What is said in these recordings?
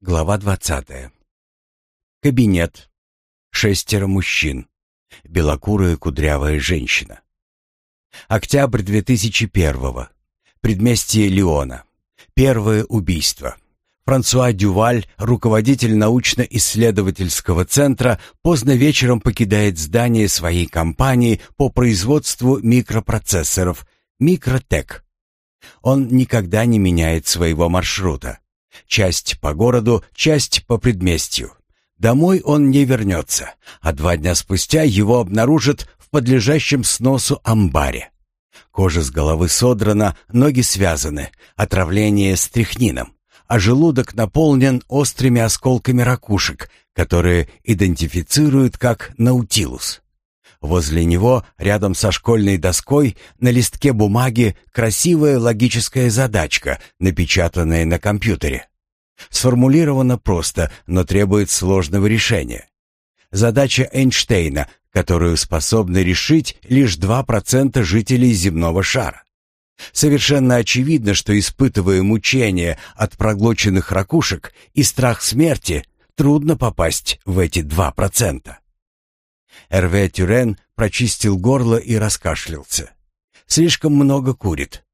Глава двадцатая. Кабинет. Шестеро мужчин. Белокурая кудрявая женщина. Октябрь 2001-го. Предместье Леона. Первое убийство. Франсуа Дюваль, руководитель научно-исследовательского центра, поздно вечером покидает здание своей компании по производству микропроцессоров «Микротек». Он никогда не меняет своего маршрута. Часть по городу, часть по предместью. Домой он не вернется, а два дня спустя его обнаружат в подлежащем сносу амбаре. Кожа с головы содрана, ноги связаны, отравление стрихнином, а желудок наполнен острыми осколками ракушек, которые идентифицируют как наутилус. Возле него, рядом со школьной доской, на листке бумаги красивая логическая задачка, напечатанная на компьютере. Сформулирована просто, но требует сложного решения. Задача Эйнштейна, которую способны решить лишь 2% жителей земного шара. Совершенно очевидно, что испытывая мучения от проглоченных ракушек и страх смерти, трудно попасть в эти 2%. Эрве Тюрен прочистил горло и раскашлялся. Слишком много курит.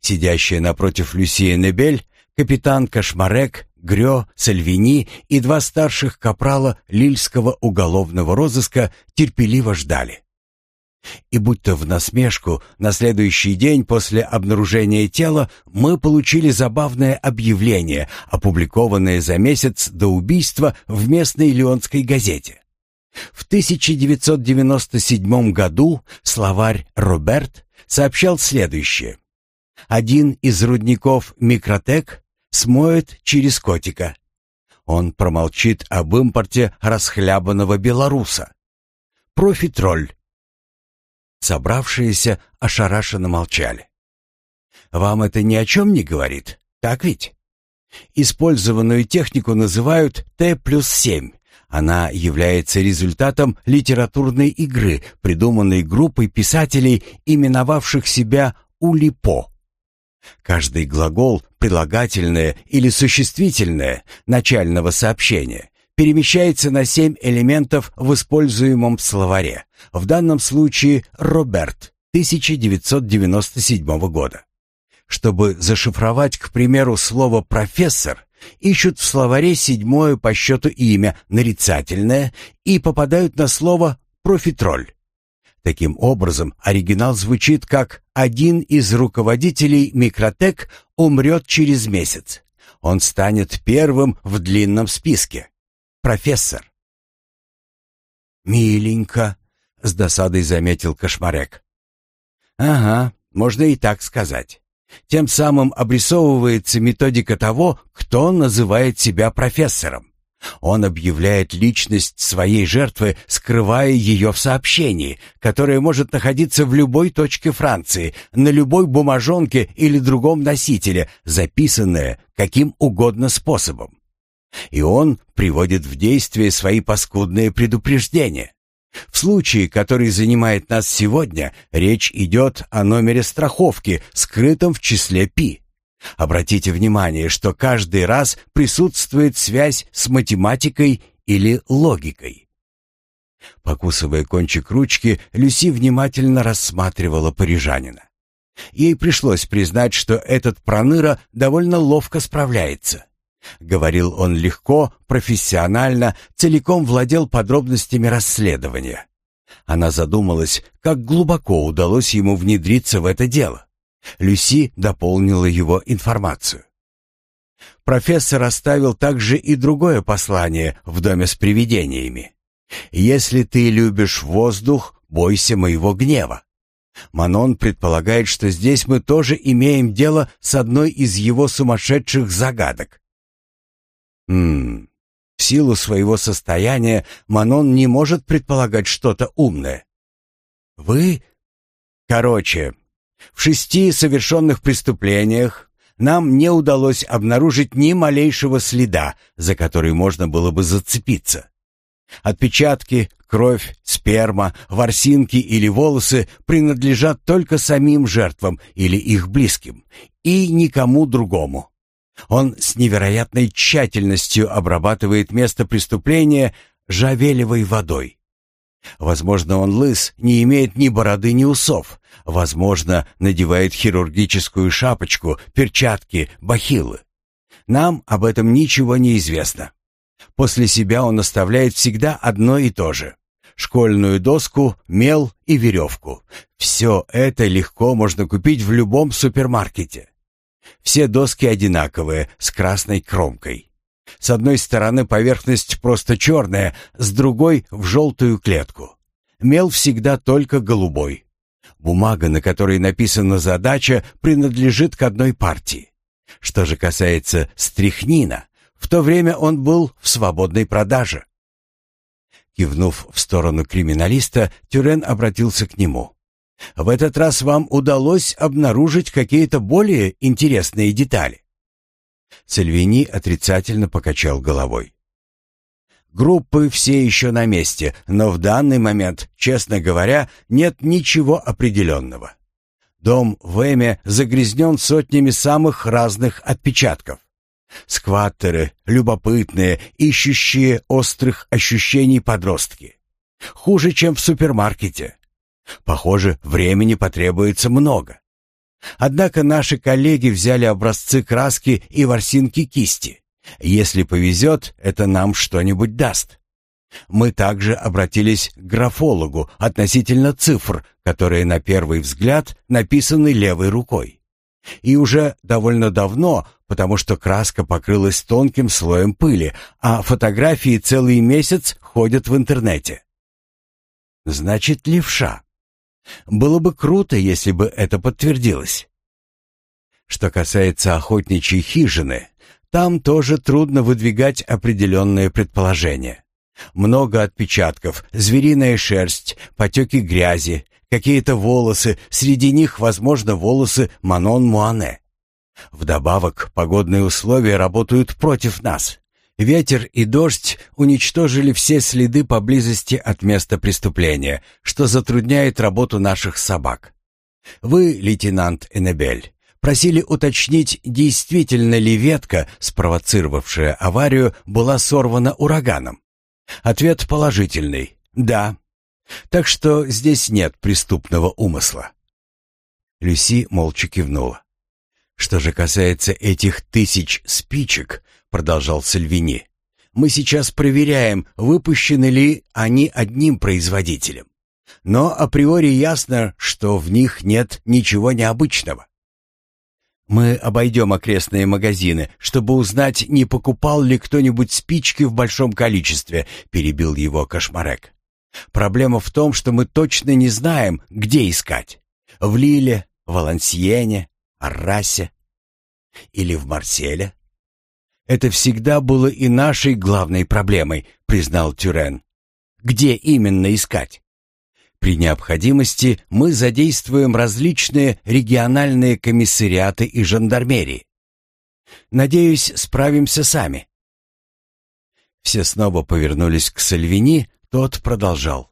Сидящая напротив Люсия Небель, капитан Кошмарек, Грё, Сальвини и два старших капрала Лильского уголовного розыска терпеливо ждали. И будто в насмешку, на следующий день после обнаружения тела мы получили забавное объявление, опубликованное за месяц до убийства в местной леонской газете. В 1997 году словарь «Роберт» сообщал следующее. Один из рудников «Микротек» смоет через котика. Он промолчит об импорте расхлябанного белоруса. Профитроль. Собравшиеся ошарашенно молчали. Вам это ни о чем не говорит, так ведь? Использованную технику называют Т плюс 7. Она является результатом литературной игры, придуманной группой писателей, именовавших себя «Улипо». Каждый глагол, прилагательное или существительное начального сообщения перемещается на семь элементов в используемом словаре. В данном случае Роберт 1997 года. Чтобы зашифровать, к примеру, слово «профессор», ищут в словаре седьмое по счету имя, нарицательное, и попадают на слово «профитроль». Таким образом, оригинал звучит как «один из руководителей Микротек умрет через месяц. Он станет первым в длинном списке. Профессор». «Миленько», — с досадой заметил Кошмарек. «Ага, можно и так сказать. Тем самым обрисовывается методика того, кто называет себя профессором. Он объявляет личность своей жертвы, скрывая ее в сообщении, которое может находиться в любой точке Франции, на любой бумажонке или другом носителе, записанное каким угодно способом. И он приводит в действие свои паскудные предупреждения. В случае, который занимает нас сегодня, речь идет о номере страховки, скрытом в числе Пи. Обратите внимание, что каждый раз присутствует связь с математикой или логикой. Покусывая кончик ручки, Люси внимательно рассматривала парижанина. Ей пришлось признать, что этот проныра довольно ловко справляется. Говорил он легко, профессионально, целиком владел подробностями расследования. Она задумалась, как глубоко удалось ему внедриться в это дело. Люси дополнила его информацию. Профессор оставил также и другое послание в доме с привидениями. «Если ты любишь воздух, бойся моего гнева». Манон предполагает, что здесь мы тоже имеем дело с одной из его сумасшедших загадок. Ммм, в силу своего состояния Манон не может предполагать что-то умное. Вы... Короче, в шести совершенных преступлениях нам не удалось обнаружить ни малейшего следа, за который можно было бы зацепиться. Отпечатки, кровь, сперма, ворсинки или волосы принадлежат только самим жертвам или их близким, и никому другому. Он с невероятной тщательностью обрабатывает место преступления жавелевой водой. Возможно, он лыс, не имеет ни бороды, ни усов. Возможно, надевает хирургическую шапочку, перчатки, бахилы. Нам об этом ничего не известно. После себя он оставляет всегда одно и то же. Школьную доску, мел и веревку. Все это легко можно купить в любом супермаркете. Все доски одинаковые, с красной кромкой. С одной стороны поверхность просто черная, с другой — в желтую клетку. Мел всегда только голубой. Бумага, на которой написана задача, принадлежит к одной партии. Что же касается стрихнина, в то время он был в свободной продаже. Кивнув в сторону криминалиста, Тюрен обратился к нему. В этот раз вам удалось обнаружить какие-то более интересные детали. Сальвини отрицательно покачал головой. Группы все еще на месте, но в данный момент, честно говоря, нет ничего определенного. Дом в Эме загрязнен сотнями самых разных отпечатков. Скваттеры, любопытные, ищущие острых ощущений подростки. Хуже, чем в супермаркете. Похоже, времени потребуется много. Однако наши коллеги взяли образцы краски и ворсинки кисти. Если повезет, это нам что-нибудь даст. Мы также обратились к графологу относительно цифр, которые на первый взгляд написаны левой рукой. И уже довольно давно, потому что краска покрылась тонким слоем пыли, а фотографии целый месяц ходят в интернете. Значит, левша. Было бы круто, если бы это подтвердилось. Что касается охотничьей хижины, там тоже трудно выдвигать определенные предположения. Много отпечатков, звериная шерсть, потеки грязи, какие-то волосы, среди них, возможно, волосы Манон Муане. Вдобавок, погодные условия работают против нас. Ветер и дождь уничтожили все следы поблизости от места преступления, что затрудняет работу наших собак. Вы, лейтенант Эннебель, просили уточнить, действительно ли ветка, спровоцировавшая аварию, была сорвана ураганом. Ответ положительный «да». Так что здесь нет преступного умысла. Люси молча кивнула. Что же касается этих тысяч спичек, продолжал Сальвини, мы сейчас проверяем, выпущены ли они одним производителем. Но априори ясно, что в них нет ничего необычного. Мы обойдем окрестные магазины, чтобы узнать, не покупал ли кто-нибудь спички в большом количестве, перебил его Кошмарек. Проблема в том, что мы точно не знаем, где искать. В Лиле, Валансиене, Аррасе или в Марселе? Это всегда было и нашей главной проблемой, признал Тюрен. Где именно искать? При необходимости мы задействуем различные региональные комиссариаты и жандармерии. Надеюсь, справимся сами. Все снова повернулись к Сальвини, тот продолжал.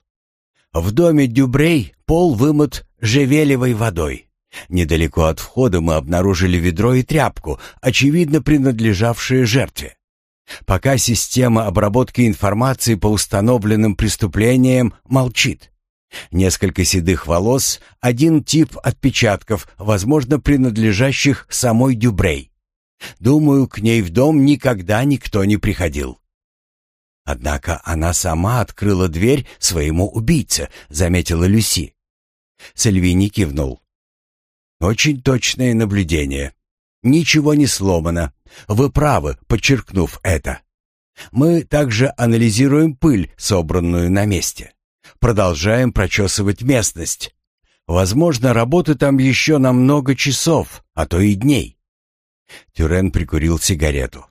В доме Дюбрей пол вымыт жевелевой водой. Недалеко от входа мы обнаружили ведро и тряпку, очевидно принадлежавшие жертве. Пока система обработки информации по установленным преступлениям молчит. Несколько седых волос, один тип отпечатков, возможно, принадлежащих самой Дюбрей. Думаю, к ней в дом никогда никто не приходил. Однако она сама открыла дверь своему убийце, заметила Люси. Сальвини кивнул. Очень точное наблюдение. Ничего не сломано. Вы правы, подчеркнув это. Мы также анализируем пыль, собранную на месте. Продолжаем прочесывать местность. Возможно, работы там еще на много часов, а то и дней. Тюрен прикурил сигарету.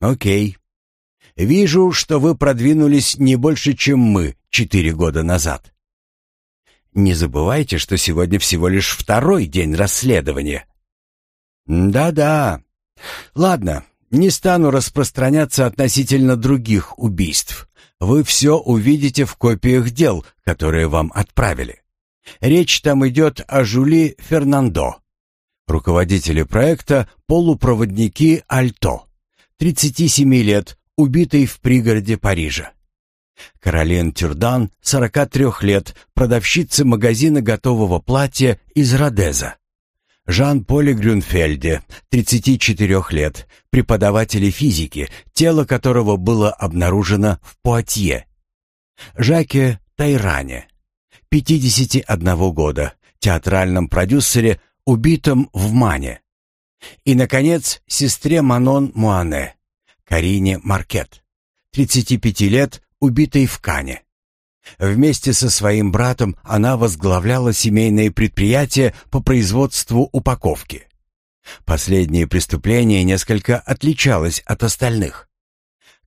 Окей. Вижу, что вы продвинулись не больше, чем мы четыре года назад. Не забывайте, что сегодня всего лишь второй день расследования. Да-да. Ладно, не стану распространяться относительно других убийств. Вы все увидите в копиях дел, которые вам отправили. Речь там идет о Жули Фернандо. Руководители проекта – полупроводники Альто, 37 лет, убитый в пригороде Парижа. Каролин Тюрдан, 43 лет, продавщица магазина готового платья из Родеза. Жан-Поле Грюнфельде, 34 лет, преподаватель физики, тело которого было обнаружено в Пуатье. Жаке Тайране, 51 года, театральном продюсере, убитом в Мане. И, наконец, сестре Манон Муане, Карине Маркет, 35 лет, убитой в Кане. Вместе со своим братом она возглавляла семейное предприятие по производству упаковки. Последнее преступление несколько отличалось от остальных.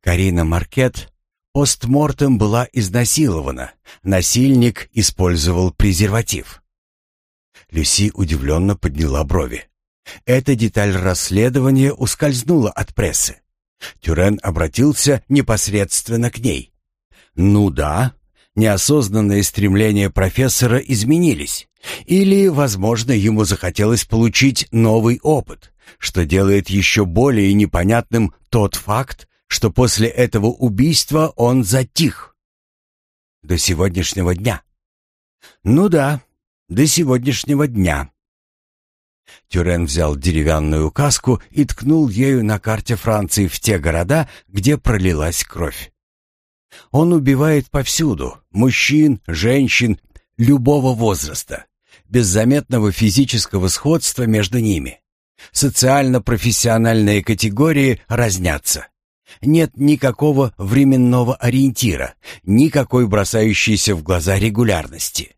Карина Маркет постмортем была изнасилована. Насильник использовал презерватив. Люси удивленно подняла брови. Эта деталь расследования ускользнула от прессы. Тюрен обратился непосредственно к ней. «Ну да, неосознанные стремления профессора изменились. Или, возможно, ему захотелось получить новый опыт, что делает еще более непонятным тот факт, что после этого убийства он затих. До сегодняшнего дня. Ну да, до сегодняшнего дня. Тюрен взял деревянную каску и ткнул ею на карте Франции в те города, где пролилась кровь. Он убивает повсюду – мужчин, женщин, любого возраста, без заметного физического сходства между ними. Социально-профессиональные категории разнятся. Нет никакого временного ориентира, никакой бросающейся в глаза регулярности.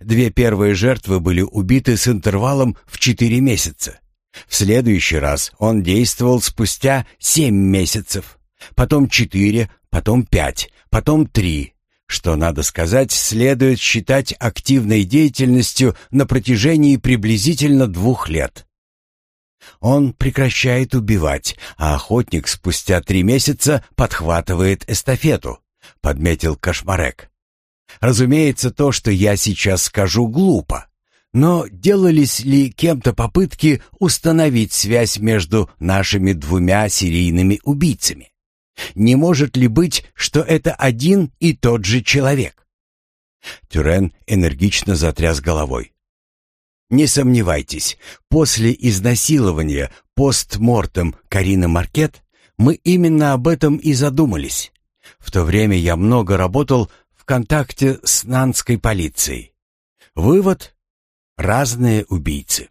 Две первые жертвы были убиты с интервалом в четыре месяца. В следующий раз он действовал спустя семь месяцев, потом четыре, потом пять, потом три, что, надо сказать, следует считать активной деятельностью на протяжении приблизительно двух лет. Он прекращает убивать, а охотник спустя три месяца подхватывает эстафету, подметил Кошмарек. Разумеется, то, что я сейчас скажу, глупо. Но делались ли кем-то попытки установить связь между нашими двумя серийными убийцами? Не может ли быть, что это один и тот же человек? Тюрен энергично затряс головой. Не сомневайтесь, после изнасилования постмортем Карины Маркет мы именно об этом и задумались. В то время я много работал в контакте с нанской полицией. Вывод — разные убийцы.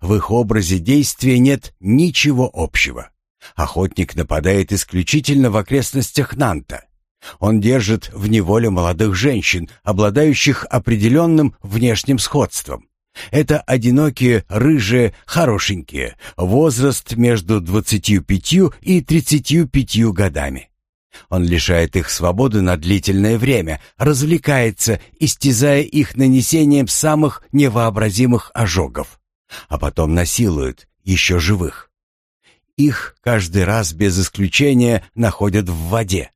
В их образе действия нет ничего общего. Охотник нападает исключительно в окрестностях Нанта. Он держит в неволе молодых женщин, обладающих определенным внешним сходством. Это одинокие, рыжие, хорошенькие, возраст между 25 и 35 годами. Он лишает их свободы на длительное время, развлекается, истязая их нанесением самых невообразимых ожогов, а потом насилует, еще живых. Их каждый раз без исключения находят в воде.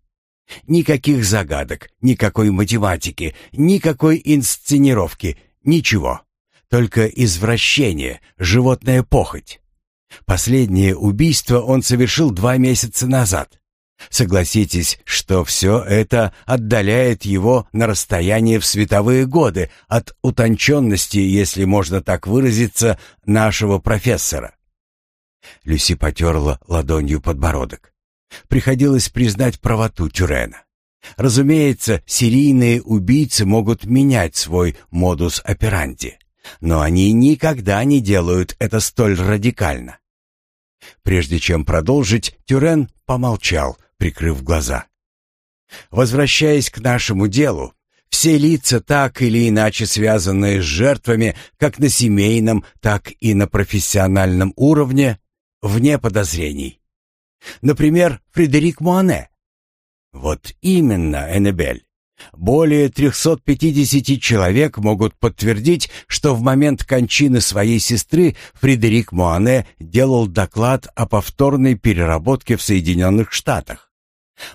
Никаких загадок, никакой математики, никакой инсценировки, ничего. Только извращение, животная похоть. Последнее убийство он совершил два месяца назад. Согласитесь, что все это отдаляет его на расстояние в световые годы от утонченности, если можно так выразиться, нашего профессора. Люси потерла ладонью подбородок. Приходилось признать правоту Тюрена. Разумеется, серийные убийцы могут менять свой модус операнди, но они никогда не делают это столь радикально. Прежде чем продолжить, Тюрен помолчал, прикрыв глаза. Возвращаясь к нашему делу, все лица, так или иначе связанные с жертвами, как на семейном, так и на профессиональном уровне, вне подозрений. Например, Фредерик Муане. Вот именно, Эннебель. Более 350 человек могут подтвердить, что в момент кончины своей сестры Фредерик Муане делал доклад о повторной переработке в Соединенных Штатах.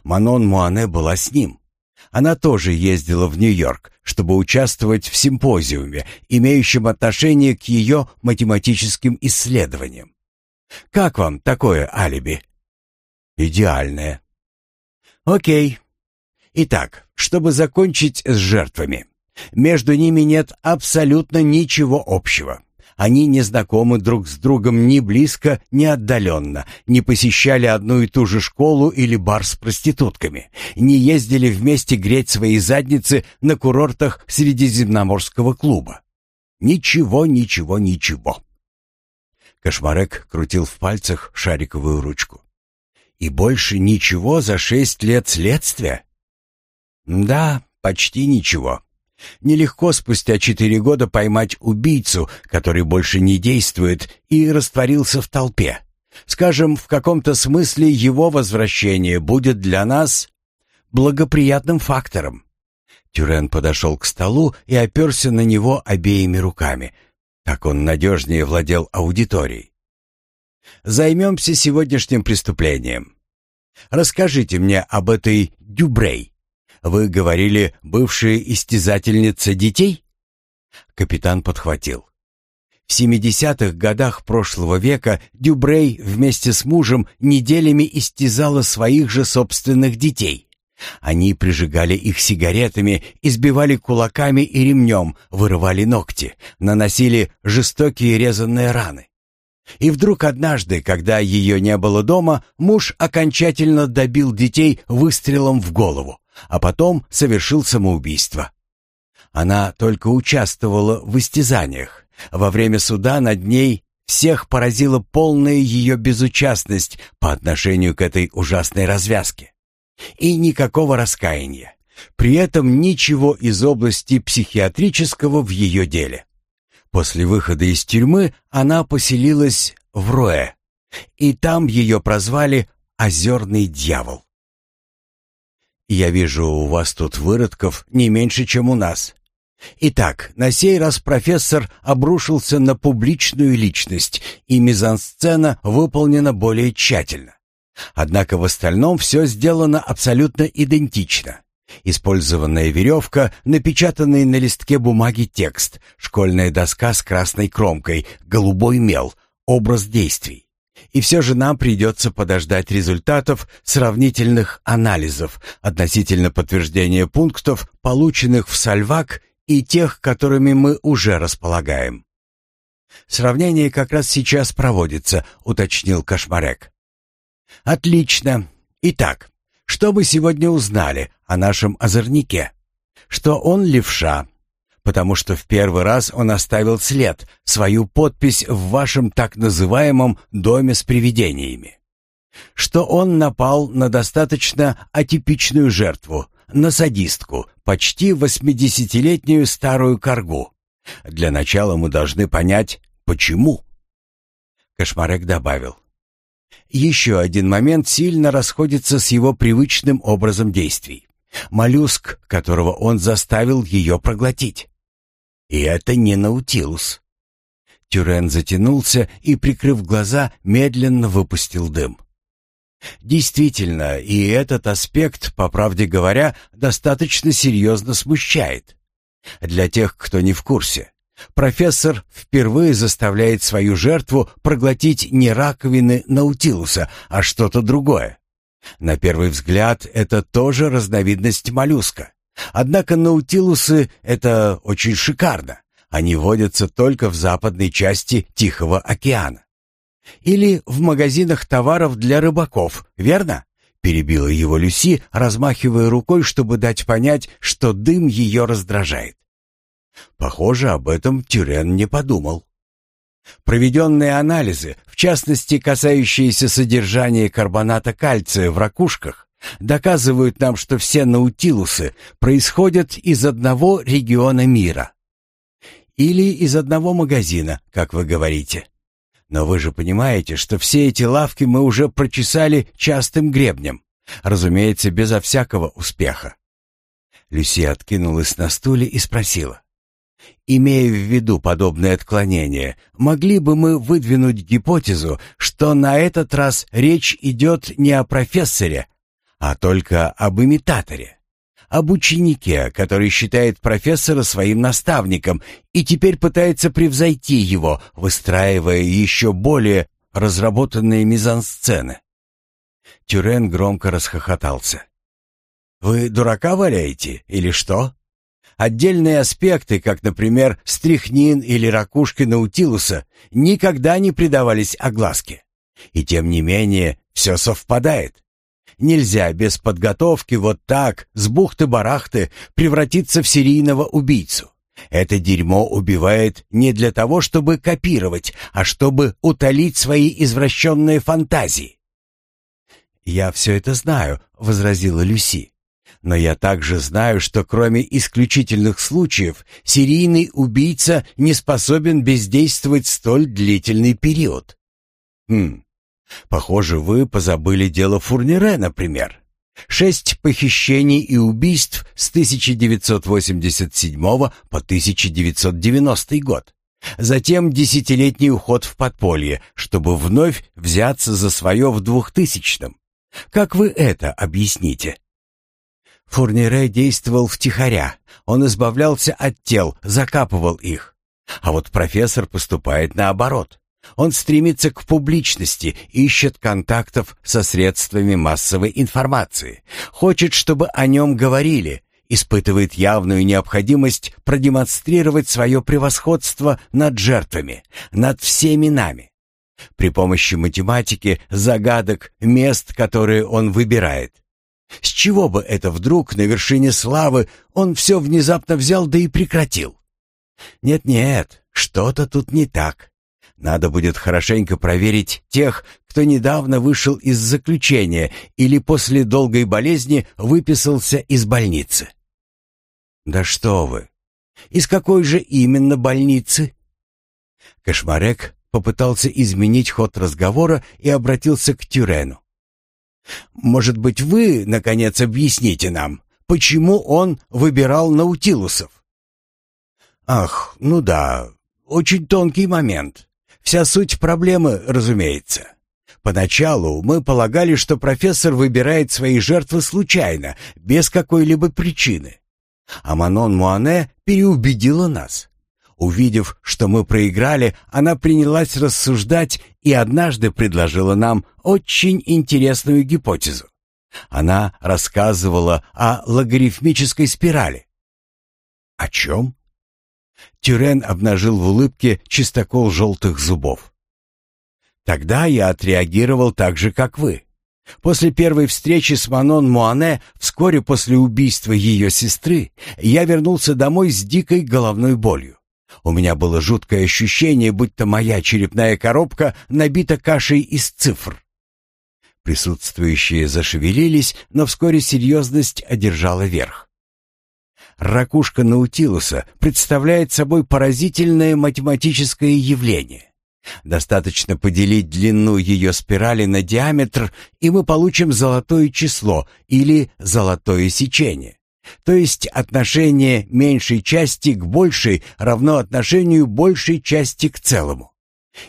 Манон Муане была с ним. Она тоже ездила в Нью-Йорк, чтобы участвовать в симпозиуме, имеющем отношение к ее математическим исследованиям. Как вам такое алиби? Идеальное. Окей. Итак, чтобы закончить с жертвами. Между ними нет абсолютно ничего общего. Они не знакомы друг с другом ни близко, ни отдаленно, не посещали одну и ту же школу или бар с проститутками, не ездили вместе греть свои задницы на курортах Средиземноморского клуба. Ничего, ничего, ничего. Кошмарек крутил в пальцах шариковую ручку. И больше ничего за шесть лет следствия? Да, почти ничего. Нелегко спустя четыре года поймать убийцу, который больше не действует и растворился в толпе. Скажем, в каком-то смысле его возвращение будет для нас благоприятным фактором. Тюрен подошел к столу и оперся на него обеими руками. Так он надежнее владел аудиторией. «Займемся сегодняшним преступлением. Расскажите мне об этой Дюбрей». Вы говорили, бывшая истязательница детей? Капитан подхватил. В 70-х годах прошлого века Дюбрей вместе с мужем неделями истязала своих же собственных детей. Они прижигали их сигаретами, избивали кулаками и ремнем, вырывали ногти, наносили жестокие резанные раны. И вдруг однажды, когда ее не было дома, муж окончательно добил детей выстрелом в голову а потом совершил самоубийство. Она только участвовала в истязаниях. Во время суда над ней всех поразила полная ее безучастность по отношению к этой ужасной развязке. И никакого раскаяния. При этом ничего из области психиатрического в ее деле. После выхода из тюрьмы она поселилась в Роэ, и там ее прозвали «Озерный дьявол». Я вижу, у вас тут выродков не меньше, чем у нас. Итак, на сей раз профессор обрушился на публичную личность, и мизансцена выполнена более тщательно. Однако в остальном все сделано абсолютно идентично. Использованная веревка, напечатанный на листке бумаги текст, школьная доска с красной кромкой, голубой мел, образ действий. И все же нам придется подождать результатов сравнительных анализов относительно подтверждения пунктов, полученных в Сальвак, и тех, которыми мы уже располагаем. «Сравнение как раз сейчас проводится», — уточнил Кошмарек. «Отлично. Итак, что мы сегодня узнали о нашем озорнике? Что он левша, потому что в первый раз он оставил след, свою подпись в вашем так называемом «доме с привидениями». Что он напал на достаточно атипичную жертву, на садистку, почти восьмидесятилетнюю старую коргу. Для начала мы должны понять, почему. Кошмарек добавил. Еще один момент сильно расходится с его привычным образом действий. Моллюск, которого он заставил ее проглотить. И это не Наутилус. Тюрен затянулся и, прикрыв глаза, медленно выпустил дым. Действительно, и этот аспект, по правде говоря, достаточно серьезно смущает. Для тех, кто не в курсе, профессор впервые заставляет свою жертву проглотить не раковины Наутилуса, а что-то другое. На первый взгляд, это тоже разновидность моллюска. Однако наутилусы — это очень шикарно. Они водятся только в западной части Тихого океана. Или в магазинах товаров для рыбаков, верно? Перебила его Люси, размахивая рукой, чтобы дать понять, что дым ее раздражает. Похоже, об этом Тюрен не подумал. Проведенные анализы, в частности касающиеся содержания карбоната кальция в ракушках, доказывают нам, что все наутилусы происходят из одного региона мира. Или из одного магазина, как вы говорите. Но вы же понимаете, что все эти лавки мы уже прочесали частым гребнем. Разумеется, безо всякого успеха. Люси откинулась на стуле и спросила. Имея в виду подобное отклонение, могли бы мы выдвинуть гипотезу, что на этот раз речь идет не о профессоре, а только об имитаторе, об ученике, который считает профессора своим наставником и теперь пытается превзойти его, выстраивая еще более разработанные мизансцены. Тюрен громко расхохотался. «Вы дурака валяете или что?» Отдельные аспекты, как, например, стрихнин или ракушки наутилуса, никогда не придавались огласке. И тем не менее, все совпадает. Нельзя без подготовки вот так, с бухты-барахты, превратиться в серийного убийцу. Это дерьмо убивает не для того, чтобы копировать, а чтобы утолить свои извращенные фантазии. «Я все это знаю», — возразила Люси. «Но я также знаю, что кроме исключительных случаев, серийный убийца не способен бездействовать столь длительный период». «Хм, Похоже, вы позабыли дело Фурнире, например. Шесть похищений и убийств с 1987 по 1990 год. Затем десятилетний уход в подполье, чтобы вновь взяться за свое в двухтысячном. Как вы это объясните? Фурнире действовал втихаря. Он избавлялся от тел, закапывал их. А вот профессор поступает наоборот. Он стремится к публичности, ищет контактов со средствами массовой информации, хочет, чтобы о нем говорили, испытывает явную необходимость продемонстрировать свое превосходство над жертвами, над всеми нами. При помощи математики, загадок, мест, которые он выбирает. С чего бы это вдруг на вершине славы он все внезапно взял да и прекратил? Нет-нет, что-то тут не так. Надо будет хорошенько проверить тех, кто недавно вышел из заключения или после долгой болезни выписался из больницы. Да что вы! Из какой же именно больницы? Кошмарек попытался изменить ход разговора и обратился к Тюрену. Может быть, вы, наконец, объясните нам, почему он выбирал наутилусов? Ах, ну да, очень тонкий момент. Вся суть проблемы, разумеется. Поначалу мы полагали, что профессор выбирает свои жертвы случайно, без какой-либо причины. А Манон Муане переубедила нас. Увидев, что мы проиграли, она принялась рассуждать и однажды предложила нам очень интересную гипотезу. Она рассказывала о логарифмической спирали. О чем? Тюрен обнажил в улыбке чистокол желтых зубов. Тогда я отреагировал так же, как вы. После первой встречи с Манон Муане, вскоре после убийства ее сестры, я вернулся домой с дикой головной болью. У меня было жуткое ощущение, будто моя черепная коробка набита кашей из цифр. Присутствующие зашевелились, но вскоре серьезность одержала верх. Ракушка Наутилуса представляет собой поразительное математическое явление. Достаточно поделить длину ее спирали на диаметр, и мы получим золотое число или золотое сечение. То есть отношение меньшей части к большей равно отношению большей части к целому.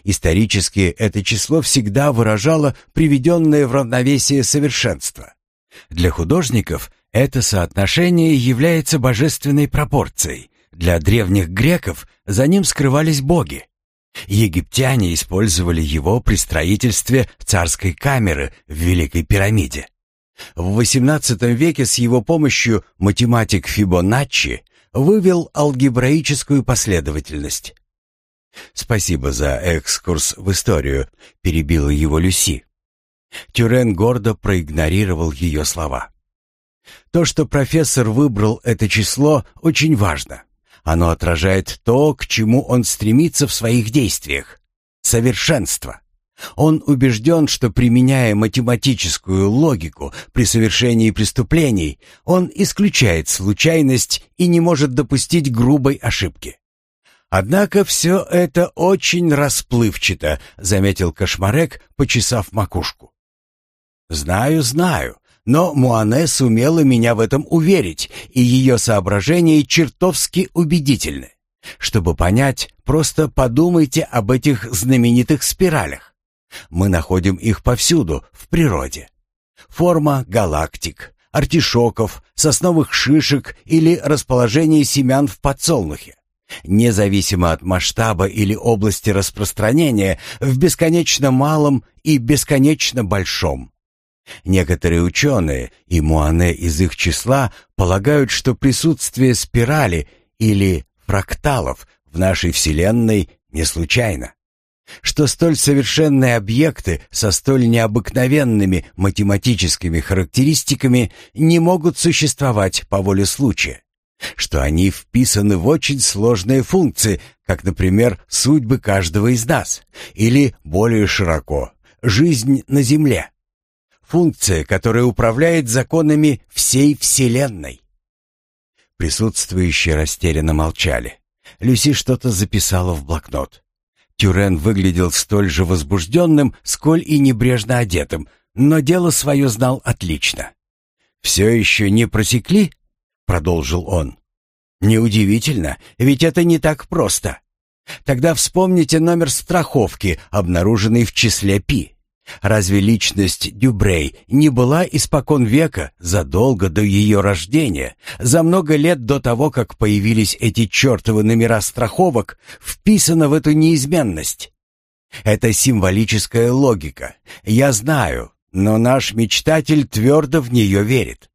Исторически это число всегда выражало приведенное в равновесие совершенство. Для художников это соотношение является божественной пропорцией. Для древних греков за ним скрывались боги. Египтяне использовали его при строительстве царской камеры в Великой пирамиде. В XVIII веке с его помощью математик Фибоначчи вывел алгебраическую последовательность. «Спасибо за экскурс в историю», — перебила его Люси. Тюрен гордо проигнорировал ее слова. То, что профессор выбрал это число, очень важно. Оно отражает то, к чему он стремится в своих действиях. Совершенство. Он убежден, что применяя математическую логику при совершении преступлений, он исключает случайность и не может допустить грубой ошибки. Однако все это очень расплывчато, заметил Кошмарек, почесав макушку. Знаю, знаю, но Муане сумела меня в этом уверить, и ее соображения чертовски убедительны. Чтобы понять, просто подумайте об этих знаменитых спиралях. Мы находим их повсюду, в природе. Форма галактик, артишоков, сосновых шишек или расположение семян в подсолнухе. Независимо от масштаба или области распространения, в бесконечно малом и бесконечно большом. Некоторые ученые, и Муане из их числа, полагают, что присутствие спирали или фракталов в нашей Вселенной не случайно. Что столь совершенные объекты со столь необыкновенными математическими характеристиками не могут существовать по воле случая. Что они вписаны в очень сложные функции, как, например, судьбы каждого из нас, или, более широко, жизнь на Земле. Функция, которая управляет законами всей Вселенной. Присутствующие растерянно молчали. Люси что-то записала в блокнот. Тюрен выглядел столь же возбужденным, сколь и небрежно одетым, но дело свое знал отлично. «Все еще не просекли?» — продолжил он. «Неудивительно, ведь это не так просто. Тогда вспомните номер страховки, обнаруженный в числе Пи. Разве личность Дюбрей не была испокон века, задолго до ее рождения, за много лет до того, как появились эти чертовы номера страховок, вписана в эту неизменность? Это символическая логика. Я знаю, но наш мечтатель твердо в нее верит.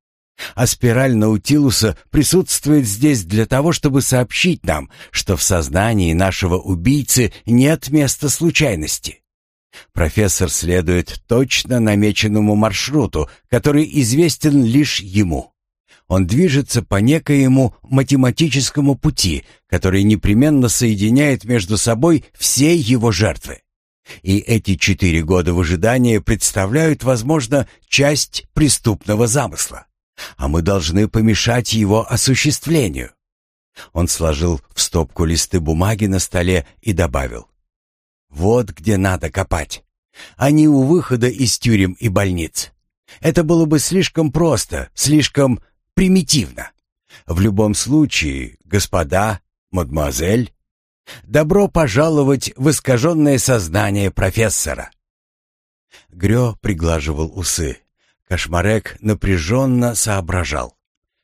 А спираль Наутилуса присутствует здесь для того, чтобы сообщить нам, что в сознании нашего убийцы нет места случайности. Профессор следует точно намеченному маршруту, который известен лишь ему. Он движется по некоему математическому пути, который непременно соединяет между собой все его жертвы. И эти четыре года в ожидании представляют, возможно, часть преступного замысла. А мы должны помешать его осуществлению. Он сложил в стопку листы бумаги на столе и добавил. Вот где надо копать, а не у выхода из тюрем и больниц. Это было бы слишком просто, слишком примитивно. В любом случае, господа, мадемуазель, добро пожаловать в искаженное сознание профессора. Грё приглаживал усы. Кошмарек напряженно соображал.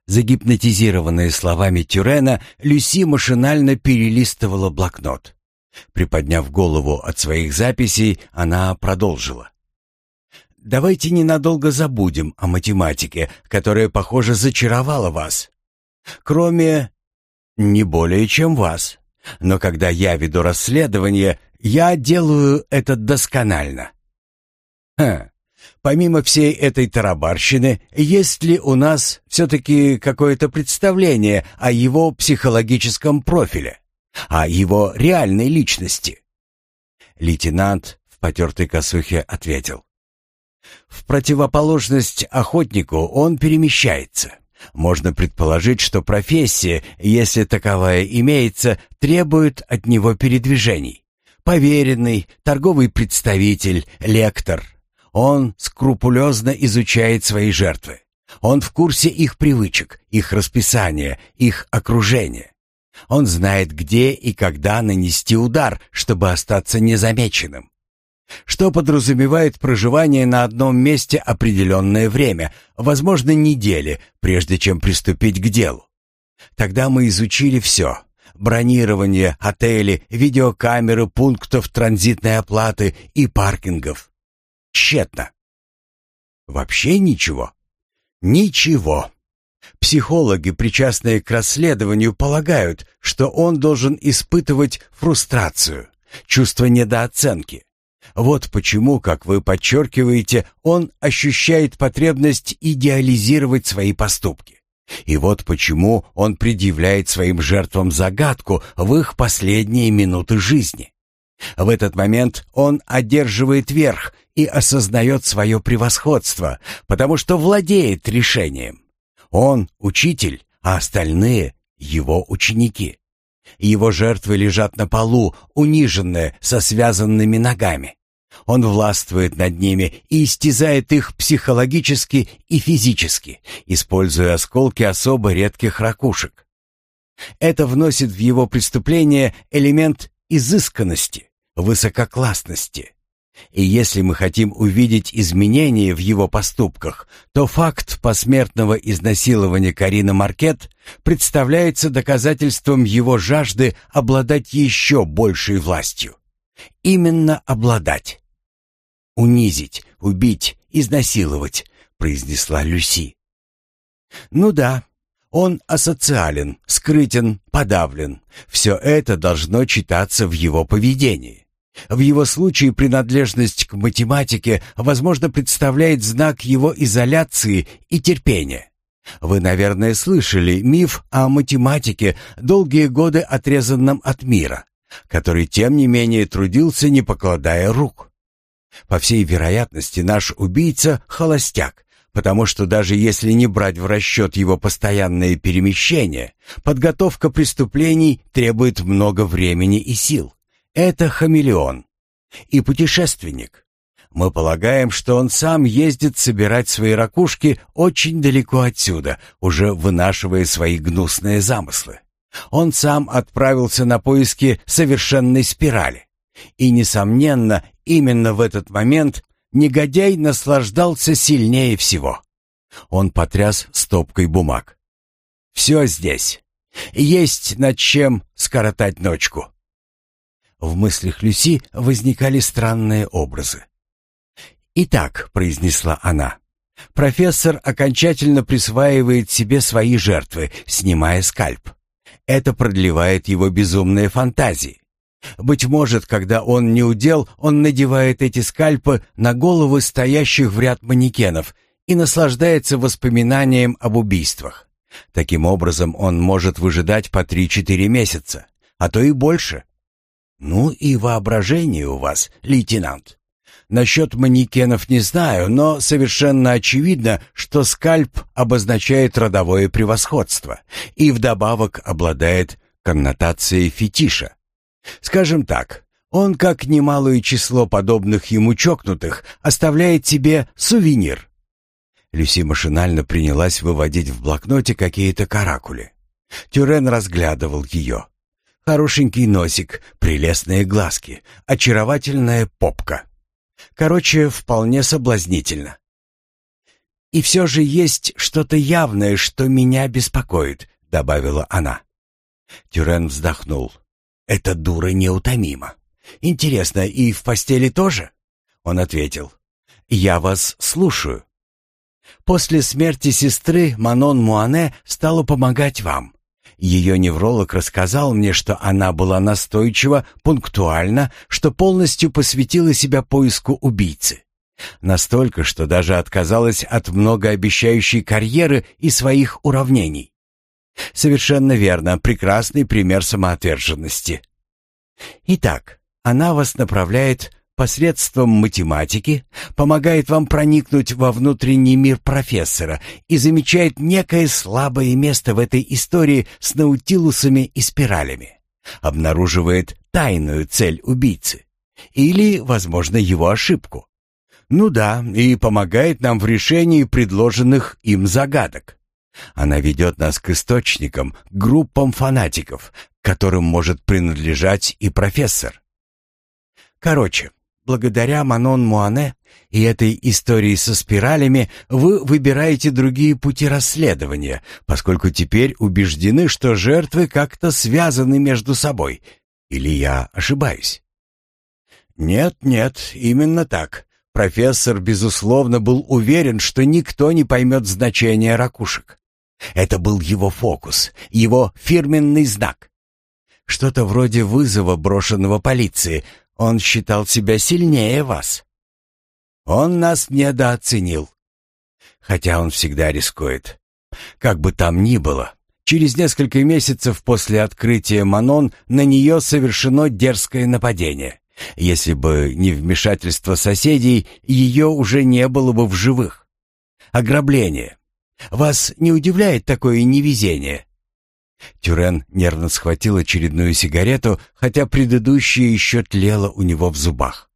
Загипнотизированная словами Тюрена, Люси машинально перелистывала блокнот. Приподняв голову от своих записей, она продолжила. «Давайте ненадолго забудем о математике, которая, похоже, зачаровала вас. Kроме не более чем вас. Но когда я веду расследование, я делаю это досконально. Ха, помимо всей этой тарабарщины, есть ли у нас все-таки какое-то представление о его психологическом профиле? А его реальной личности. Лейтенант в потертой косухе ответил. В противоположность охотнику он перемещается. Можно предположить, что профессия, если таковая имеется, требует от него передвижений. Поверенный, торговый представитель, лектор. Он скрупулезно изучает свои жертвы. Он в курсе их привычек, их расписания, их окружения. Он знает, где и когда нанести удар, чтобы остаться незамеченным. Что подразумевает проживание на одном месте определенное время, возможно, недели, прежде чем приступить к делу. Тогда мы изучили все. Бронирование, отели, видеокамеры пунктов транзитной оплаты и паркингов. Тщетно. Вообще ничего. Ничего. Психологи, причастные к расследованию, полагают, что он должен испытывать фрустрацию, чувство недооценки. Вот почему, как вы подчеркиваете, он ощущает потребность идеализировать свои поступки. И вот почему он предъявляет своим жертвам загадку в их последние минуты жизни. В этот момент он одерживает верх и осознает свое превосходство, потому что владеет решением. Он — учитель, а остальные — его ученики. Его жертвы лежат на полу, униженные, со связанными ногами. Он властвует над ними и истязает их психологически и физически, используя осколки особо редких ракушек. Это вносит в его преступление элемент изысканности, высококлассности. И если мы хотим увидеть изменения в его поступках, то факт посмертного изнасилования Карины Маркет представляется доказательством его жажды обладать еще большей властью. Именно обладать. «Унизить, убить, изнасиловать», — произнесла Люси. «Ну да, он асоциален, скрытен, подавлен. Все это должно читаться в его поведении. В его случае принадлежность к математике, возможно, представляет знак его изоляции и терпения. Вы, наверное, слышали миф о математике, долгие годы отрезанном от мира, который, тем не менее, трудился, не покладая рук. По всей вероятности, наш убийца — холостяк, потому что даже если не брать в расчет его постоянные перемещения, подготовка преступлений требует много времени и сил. Это хамелеон и путешественник. Мы полагаем, что он сам ездит собирать свои ракушки очень далеко отсюда, уже вынашивая свои гнусные замыслы. Он сам отправился на поиски совершенной спирали. И, несомненно, именно в этот момент негодяй наслаждался сильнее всего. Он потряс стопкой бумаг. «Все здесь. Есть над чем скоротать ночку. В мыслях Люси возникали странные образы. «Итак», — произнесла она, — «профессор окончательно присваивает себе свои жертвы, снимая скальп. Это продлевает его безумные фантазии. Быть может, когда он не удел, он надевает эти скальпы на головы стоящих в ряд манекенов и наслаждается воспоминанием об убийствах. Таким образом, он может выжидать по 3-4 месяца, а то и больше. «Ну и воображение у вас, лейтенант. Насчет манекенов не знаю, но совершенно очевидно, что скальп обозначает родовое превосходство и вдобавок обладает коннотацией фетиша. Скажем так, он, как немалое число подобных ему чокнутых, оставляет себе сувенир». Люси машинально принялась выводить в блокноте какие-то каракули. Тюрен разглядывал ее. Хорошенький носик, прелестные глазки, очаровательная попка. Короче, вполне соблазнительно. «И все же есть что-то явное, что меня беспокоит», — добавила она. Тюрен вздохнул. «Эта дура неутомима. Интересно, и в постели тоже?» Он ответил. «Я вас слушаю». После смерти сестры Манон Муане стала помогать вам. Ее невролог рассказал мне, что она была настойчива, пунктуальна, что полностью посвятила себя поиску убийцы. Настолько, что даже отказалась от многообещающей карьеры и своих уравнений. Совершенно верно, прекрасный пример самоотверженности. Итак, она вас направляет посредством математики помогает вам проникнуть во внутренний мир профессора и замечает некое слабое место в этой истории с наутилусами и спиралями. Обнаруживает тайную цель убийцы. Или, возможно, его ошибку. Ну да, и помогает нам в решении предложенных им загадок. Она ведет нас к источникам, группам фанатиков, которым может принадлежать и профессор. Короче, Благодаря Манон Муане и этой истории со спиралями вы выбираете другие пути расследования, поскольку теперь убеждены, что жертвы как-то связаны между собой. Или я ошибаюсь? Нет, нет, именно так. Профессор, безусловно, был уверен, что никто не поймет значения ракушек. Это был его фокус, его фирменный знак. Что-то вроде вызова, брошенного полиции — он считал себя сильнее вас. Он нас недооценил. Хотя он всегда рискует. Как бы там ни было, через несколько месяцев после открытия Манон на нее совершено дерзкое нападение. Если бы не вмешательство соседей, ее уже не было бы в живых. Ограбление. Вас не удивляет такое невезение? Тюрен нервно схватил очередную сигарету, хотя предыдущая еще тлела у него в зубах.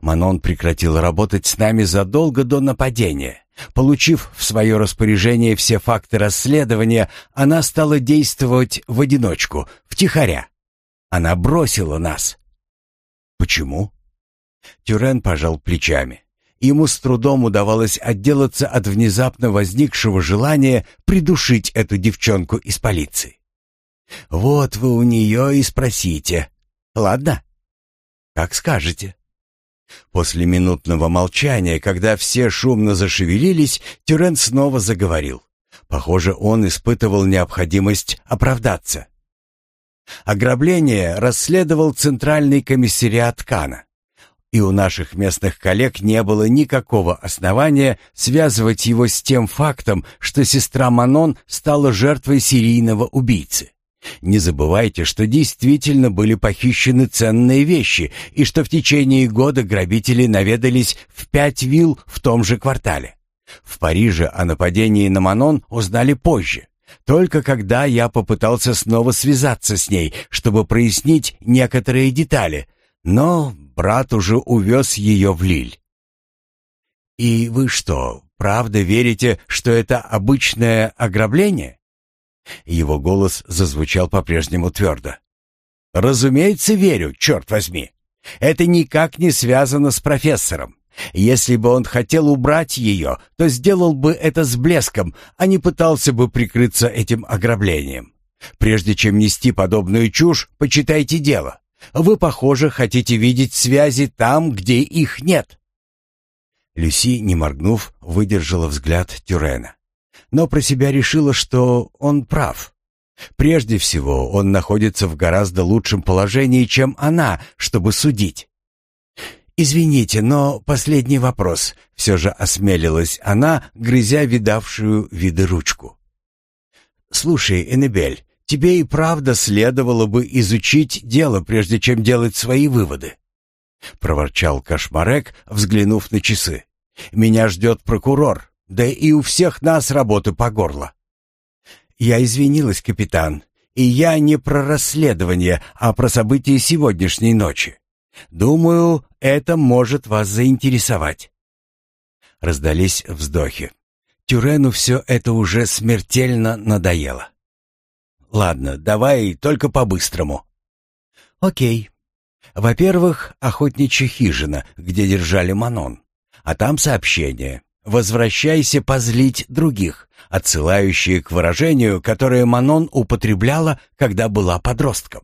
Манон прекратил работать с нами задолго до нападения. Получив в свое распоряжение все факты расследования, она стала действовать в одиночку, втихаря. Она бросила нас. Почему? Тюрен пожал плечами. Ему с трудом удавалось отделаться от внезапно возникшего желания придушить эту девчонку из полиции. «Вот вы у нее и спросите. Ладно?» «Как скажете». После минутного молчания, когда все шумно зашевелились, Тюрен снова заговорил. Похоже, он испытывал необходимость оправдаться. Ограбление расследовал Центральный комиссариат Кана и у наших местных коллег не было никакого основания связывать его с тем фактом, что сестра Манон стала жертвой серийного убийцы. Не забывайте, что действительно были похищены ценные вещи и что в течение года грабители наведались в пять вилл в том же квартале. В Париже о нападении на Манон узнали позже, только когда я попытался снова связаться с ней, чтобы прояснить некоторые детали, но брат уже увез ее в Лиль. «И вы что, правда верите, что это обычное ограбление?» Его голос зазвучал по-прежнему твердо. «Разумеется, верю, черт возьми. Это никак не связано с профессором. Если бы он хотел убрать ее, то сделал бы это с блеском, а не пытался бы прикрыться этим ограблением. Прежде чем нести подобную чушь, почитайте дело. Вы, похоже, хотите видеть связи там, где их нет». Люси, не моргнув, выдержала взгляд Тюрена. Но про себя решила, что он прав. Прежде всего, он находится в гораздо лучшем положении, чем она, чтобы судить. «Извините, но последний вопрос», — все же осмелилась она, грызя видавшую виды ручку. «Слушай, Эннебель, Тебе и правда следовало бы изучить дело, прежде чем делать свои выводы. Проворчал Кошмарек, взглянув на часы. Меня ждет прокурор, да и у всех нас работы по горло. Я извинилась, капитан, и я не про расследование, а про события сегодняшней ночи. Думаю, это может вас заинтересовать. Раздались вздохи. Тюрену все это уже смертельно надоело. Ладно, давай только по-быстрому. Окей. Во-первых, охотничья хижина, где держали Манон. А там сообщение. «Возвращайся позлить других», отсылающие к выражению, которое Манон употребляла, когда была подростком.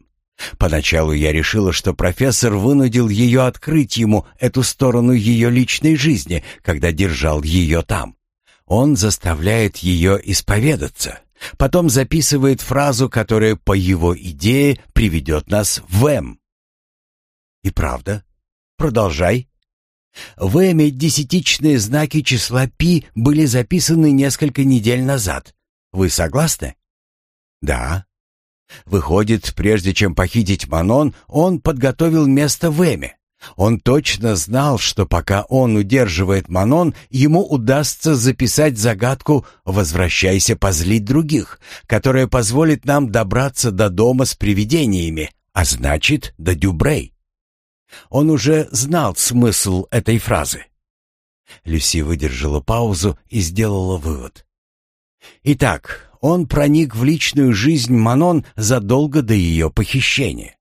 Поначалу я решила, что профессор вынудил ее открыть ему эту сторону ее личной жизни, когда держал ее там. Он заставляет ее исповедаться, Потом записывает фразу, которая по его идее приведет нас в М. И правда? Продолжай. В Эме десятичные знаки числа пи были записаны несколько недель назад. Вы согласны? Да. Выходит, прежде чем похитить Манон, он подготовил место в Эме. Он точно знал, что пока он удерживает Манон, ему удастся записать загадку «Возвращайся позлить других», которая позволит нам добраться до дома с привидениями, а значит, до Дюбрей. Он уже знал смысл этой фразы. Люси выдержала паузу и сделала вывод. Итак, он проник в личную жизнь Манон задолго до ее похищения.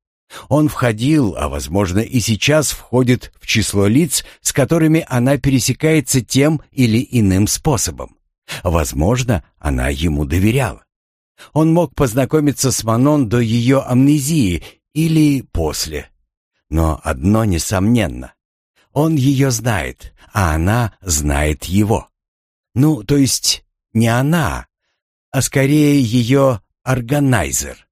Он входил, а возможно и сейчас входит в число лиц, с которыми она пересекается тем или иным способом. Возможно, она ему доверяла. Он мог познакомиться с Манон до ее амнезии или после. Но одно несомненно. Он ее знает, а она знает его. Ну, то есть не она, а скорее ее органайзер.